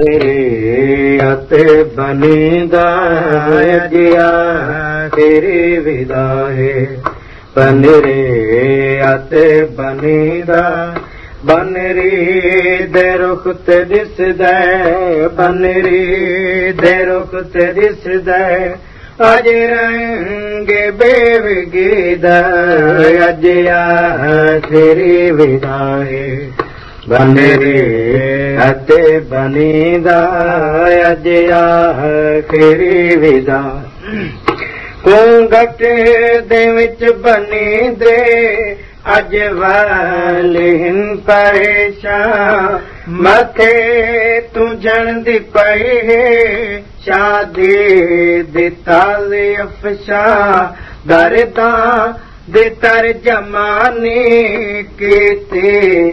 ات بن اڄي ودا بندا بندري دير ڪتري دير ڪتي ٻيو گيدا اڄي ودا ਬਨਰੇ ਅਤੇ ਬਨੀਦਾ ਅਜ ਆਖਰੀ ਵਿਦਾ। ਕੁੰਗਟ ਦੇ ਵਿੱਚ ਬਨੀ ਦੇ ਅਜ ਵਾਲਿਨ ਪਰੇਸ਼ਾਨ। ਮਥੇ ਤੂੰ ਜਣ ਦੀ ਪਈ ਹੈ ਸ਼ਾਦੀ ਦਿੱਤਾ ਤਾਲੇ ਅਫਸ਼ਾ। ਦਰਦਾ ਦੇ ਤਰਜਮਾਨੀ ਕੀਤੇ